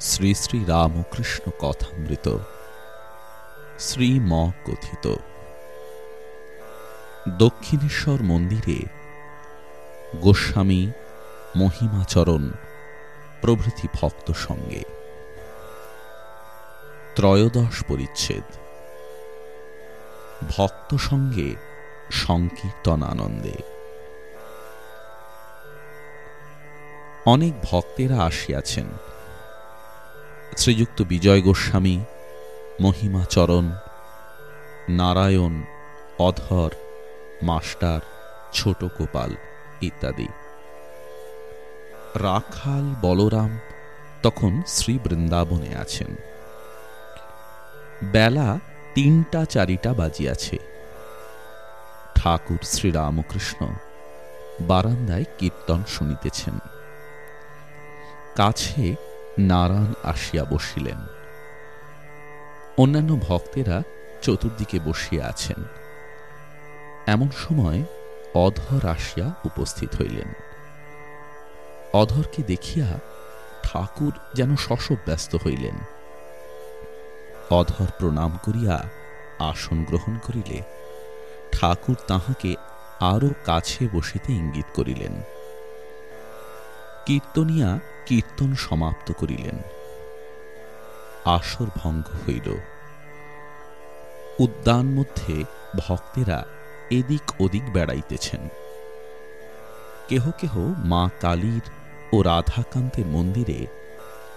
শ্রী শ্রী রামকৃষ্ণ কথামৃত। শ্রীম কথিত দক্ষিণেশ্বর মন্দিরে গোস্বামী মহিমাচরণ প্রভৃতি ভক্ত সঙ্গে। ত্রয়োদশ পরিচ্ছেদ। ভক্ত সঙ্গে সংকীর্তন আনন্দে অনেক ভক্তেরা আসিয়াছেন। শ্রীযুক্ত বিজয় গোস্বামী, মহিমাচরণ, নারায়ণ, অধর, মাস্টার, ছোট গোপাল ইত্যাদি। রাখাল, বলরাম তখন শ্রী বৃন্দাবনে আছেন। বেলা তিনটা চারিটা বাজিয়াছে। ঠাকুর শ্রীরামকৃষ্ণ বারান্দায় কীর্তন শুনিতেছেন। কাছে নারায়ণ আসিয়া বসিলেন। অন্যান্য ভক্তেরা চতুর্দিকে বসিয়া আছেন। এমন সময় অধর আসিয়া উপস্থিত হইলেন। অধরকে দেখিয়া ঠাকুর যেন শশব ব্যস্ত হইলেন। অধর প্রণাম করিয়া আসন গ্রহণ করিলে ঠাকুর তাহাকে আরও কাছে বসিতে ইঙ্গিত করিলেন। কীর্তনিয়া কীর্তন সমাপ্ত করিলেন। আসর ভঙ্গ হইল। উদ্যান মধ্যে ভক্তেরা এদিক ওদিক বেড়াইতেছেন। কেহ কেহ মা কালীর ও রাধাকান্তের মন্দিরে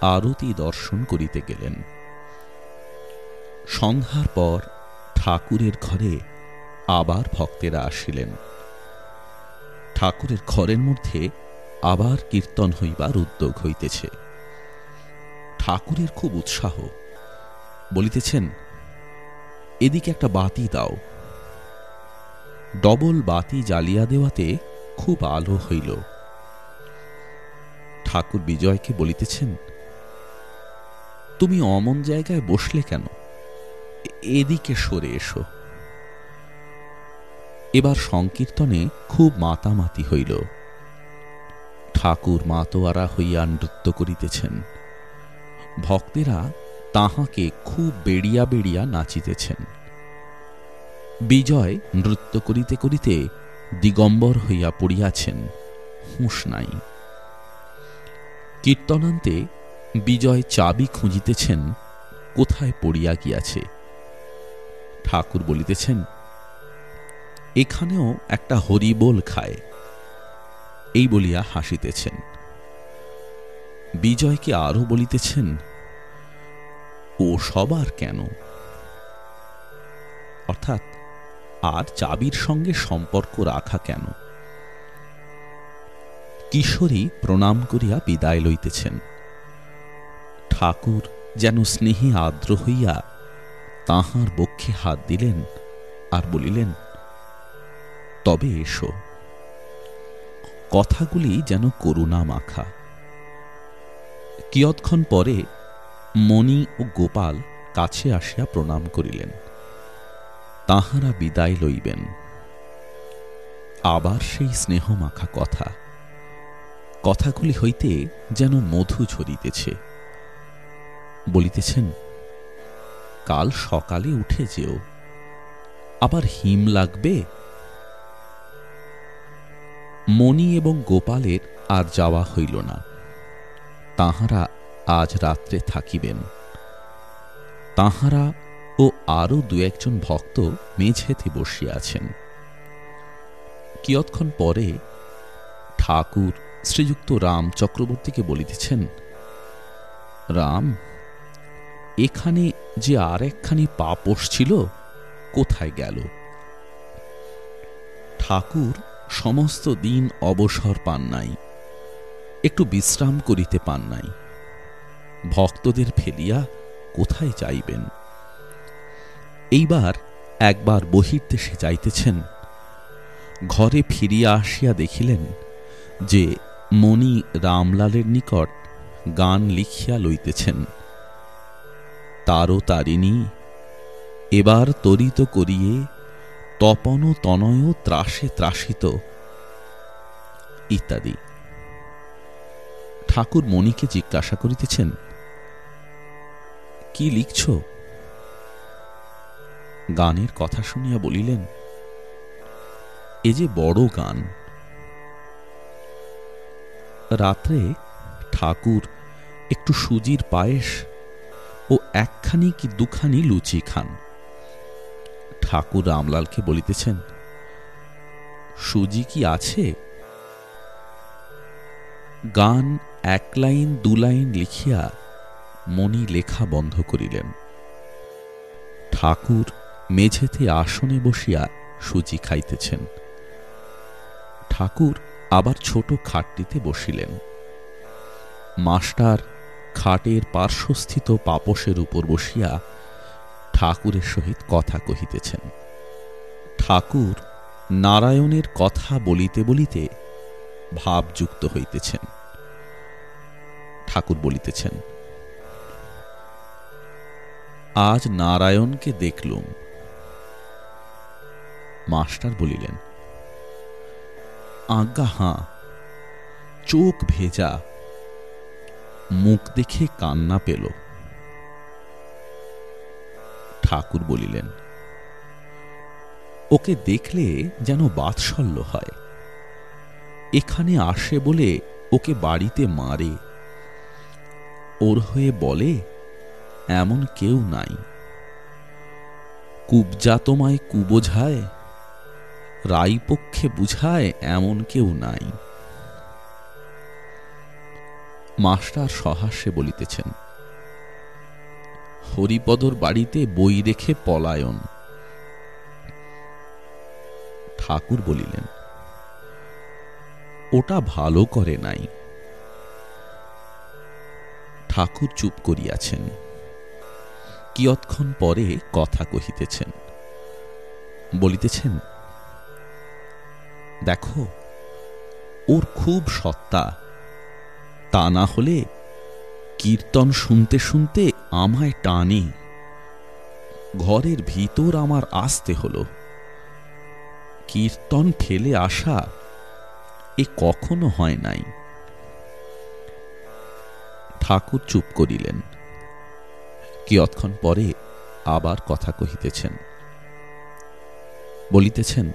আরতি দর্শন করিতে গেলেন। সন্ধ্যার পর ঠাকুরের ঘরে আবার ভক্তেরা আসিলেন। ঠাকুরের ঘরের মধ্যে আবার কীর্তন হইবার উদ্যোগ হইতেছে। ঠাকুরের খুব উৎসাহ। বলিতেছেন, এদিকে একটা বাতি দাও। ডবল বাতি জ্বালিয়া দেওয়াতে খুব আলো হইল। ঠাকুর বিজয়কে বলিতেছেন, তুমি অমন জায়গায় বসলে কেন? এদিকে সরে এসো। এবার সংকীর্তনে খুব মাতামাতি হইল। ঠাকুর মাতোয়ারা হইয়া নৃত্য করিতেছেন। ভক্তেরা তাহাকে খুব বেড়িয়া বেড়িয়া নাচিতেছেন। বিজয় নৃত্য করিতে করিতে দিগম্বর হইয়া পড়িয়াছেন, হুঁশ নাই। কীর্তনান্তে বিজয় চাবি খুঁজিতেছেন, কোথায় পড়িয়া গিয়াছে? ঠাকুর বলিতেছেন, এখানেও একটা হরিবোল খায়। এই বলিয়া হাসিতেছেন। বিজয়কে আরও বলিতেছেন, ও সবার কেন? অর্থাৎ, আর চাবির সঙ্গে সম্পর্ক রাখা কেন? কিশোরী প্রণাম করিয়া বিদায় লইতেছেন। ঠাকুর যেন স্নেহে আর্দ্র হইয়া তাহার বক্ষে হাত দিলেন আর বলিলেন, তবে এসো। কথাগুলি যেন করুণা মাখা কিয়ৎক্ষণ পরে মণি ও গোপাল কাছে আসিয়া প্রণাম করিলেন। তাহারা বিদায় লইবেন। আবার সেই স্নেহ মাখা কথা। কথাগুলি হইতে যেন মধু ঝরিতেছে। বলিতেছেন, কাল সকালে উঠে যেও। আবার হিম লাগবে মণি এবং গোপালের আর যাওয়া হইল না। তাহারা আজ রাত্রে থাকিবেন। তাহারা ও আরও দু একজন ভক্ত মেঝেতে বসিয়া আছেন। কিয়ৎক্ষণ পরে ঠাকুর শ্রীযুক্ত রাম চক্রবর্তীকে বলিতেছেন, রাম, এখানে যে আর একখানি পাপস ছিল, কোথায় গেল? ঠাকুর সমস্ত দিন অবসর পান নাই, একটু বিশ্রাম করিতে পান নাই। ভক্তদের ফেলিয়া কোথায় যাইবেন? এইবার একবার বহির্দেশে যাইতেছেন। ঘরে ফিরিয়া আসিয়া দেখিলেন যে মণি রামলালের নিকট গান লিখিয়া লইতেছেন। তারও তারিণী, এবার তরিত করিয়ে তপন তনয় ত্রাসে ত্রাসিত ইত্যাদি। ঠাকুর মণিকে জিজ্ঞাসা করিতেছেন, কি লিখছ? গানের কথা শুনিয়া বলিলেন, এ যে বড় গান। রাত্রে ঠাকুর একটু সুজির পায়েস ও একখানি কি দুখানি লুচি খান। ঠাকুর রামলালকে বলিতেছেন, সুজি কি আছে? গান এক লাইন, দু লাইন লিখিয়া মণি লেখা বন্ধ করিলেন। ঠাকুর মেঝেতে আসনে বসিয়া সুজি খাইতেছেন। ঠাকুর আবার ছোট খাটটিতে বসিলেন। মাস্টার খাটের পার্শ্বস্থিত পাপসের উপর বসিয়া ঠাকুরের সহিত কথা কহিতেছেন। ঠাকুর নারায়ণের কথা বলিতে বলিতে ভাবযুক্ত হইতেছেন। ঠাকুর বলিতেছেন, আজ নারায়ণকে দেখলুম। মাস্টার বলিলেন, আজ্ঞা, হাঁ, চোখ ভেজা, মুখ দেখে কান্না পেল। ঠাকুর বলিলেন, ওকে দেখলে যেন বাৎসল্য হয়। এখানে আসে বলে ওকে বাড়িতে মারে। ওর হয়ে বলে, এমন কেউ নাই। কুবজা তোমায় কুবোঝায় রাইপক্ষে বুঝায়, এমন কেউ নাই। মাস্টার সহাস্যে বলিতেছেন হরিপদর বাড়িতে বই রেখে পলায়ন। ঠাকুর বলিলেন, ওটা ভালো করে নাই। ঠাকুর চুপ করিয়াছেন। কিয়ৎক্ষণ পরে কথা কহিতেছেন, বলিতেছেন, দেখো, ওর খুব সত্তা। তা না হলে কীর্তন শুনতে শুনতে আমায় টানে। ঘরের ভিতর আমার আসতে হলো। কীর্তন ফেলে আসা এ কখনো হয় নাই। ঠাকুর চুপ করিলেন। কিয়ৎক্ষণ পরে আবার কথা কহিতেছেন। বলিতেছেন,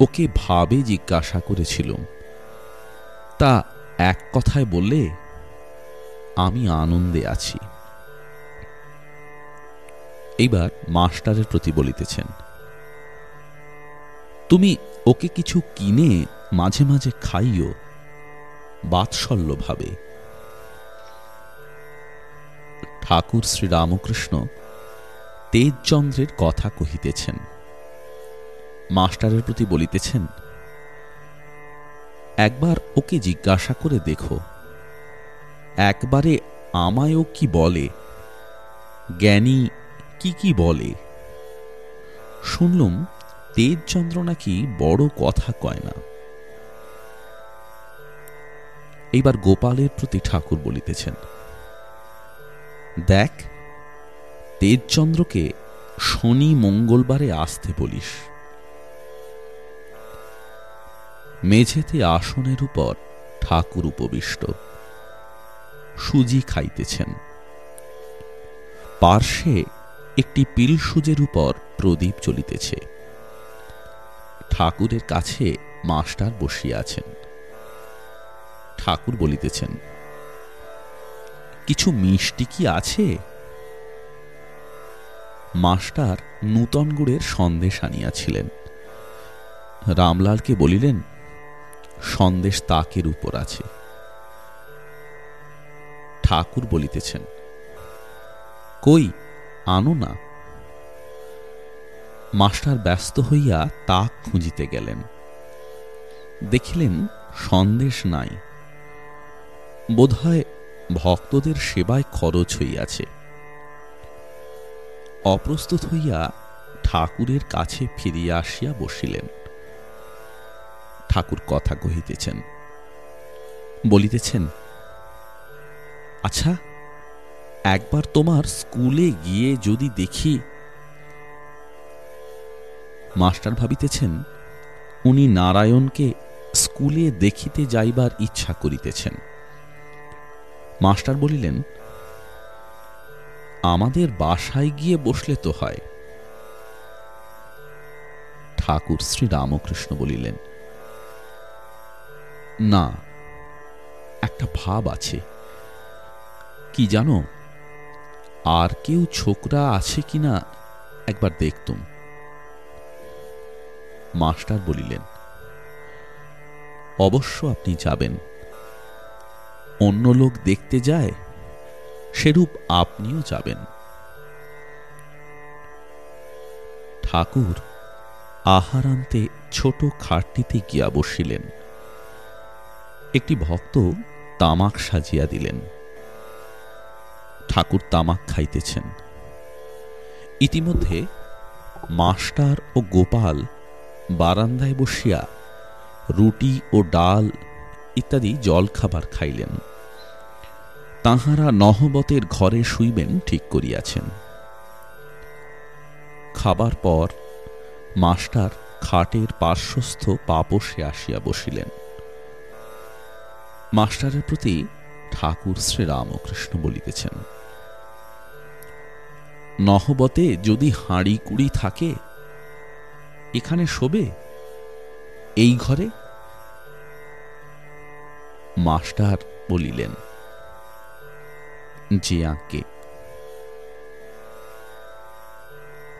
ওকে ভাবে জিজ্ঞাসা করেছিলুম। তা এক কথায় বললে আমি আনন্দে আছি। এইবার মাস্টারের প্রতি বলিতেছেন, তুমি ওকে কিছু কিনে মাঝে মাঝে খাইও বাৎসল্যভাবে। ঠাকুর শ্রীরামকৃষ্ণ তেজচন্দ্রের কথা কহিতেছেন। মাস্টারের প্রতি বলিতেছেন, একবার ওকে জিজ্ঞাসা করে দেখো। একবারে আমায়ও কি বলে? জ্ঞানী কি কি বলে? শুনলুম, তেজচন্দ্র নাকি বড় কথা কয় না। এইবার গোপালের প্রতি ঠাকুর বলিতেছেন, দেখ, তেজচন্দ্রকে শনি মঙ্গলবারে আসতে বলিস। মেঝেতে আসনের উপর ঠাকুর উপবিষ্ট। সুজি খাইতেছেন। পার্শ্বে একটি পিল সুজের উপর প্রদীপ চলিতেছে ঠাকুরের কাছে মাস্টার বসিয়া আছেন। ঠাকুর বলিতেছেন, কিছু মিষ্টি কি আছে? মাস্টার নূতন গুড়ের সন্দেশ আনিয়াছিলেন। রামলালকে বলিলেন, সন্দেশ তাকের উপর আছে। ঠাকুর বলিতেছেন, কই, আনো না। মাস্টার ব্যস্ত হইয়া তাক খুঁজিতে গেলেন। দেখিলেন সন্দেশ নাই। বোধহয় ভক্তদের সেবায় খরচ হইয়াছে। অপ্রস্তুত হইয়া ঠাকুরের কাছে ফিরিয়া আসিয়া বসিলেন। ঠাকুর কথা কহিতেছেন, বলিতেছেন আচ্ছা একবার তোমার স্কুলে গিয়ে যদি দেখি, মাস্টার ভাবিতেছেন, উনি নারায়ণকে স্কুলে দেখিতে যাইবার ইচ্ছা করিতেছেন। মাস্টার বলিলেন, আমাদের বাসায় গিয়ে বসলে তো হয়। ঠাকুর শ্রী রামকৃষ্ণ বলিলেন, না, একটা ভাব আছে। কি জানো? আর কেউ ছোকরা আছে কিনা একবার দেখতুম। মাস্টার বলিলেন, অবশ্য আপনি যাবেন। অন্য লোক দেখতে যায়, সেরূপ আপনিও যাবেন। ঠাকুর, আহার আনতে ছোট খাটটিতে গিয়া বসিলেন। একটি ভক্ত তামাক সাজিয়া দিলেন। ঠাকুর তামাক খাইতেছেন। ইতিমধ্যে মাস্টার ও গোপাল বারান্দায় বসিয়া রুটি ও ডাল ইত্যাদি জলখাবার খাইলেন। তাহারা নহবতের ঘরে শুইবেন ঠিক করিয়াছেন। খাবার পর মাস্টার খাটের পার্শ্বস্থ পাপসে আসিয়া বসিলেন। মাস্টারের প্রতি ঠাকুর শ্রীরামকৃষ্ণ বলিতেছেন নহবতে যদি হাঁড়ি কুড়ি থাকে এখানে শোবে? এই ঘরে? মাস্টার বলিলেন যে আঁকে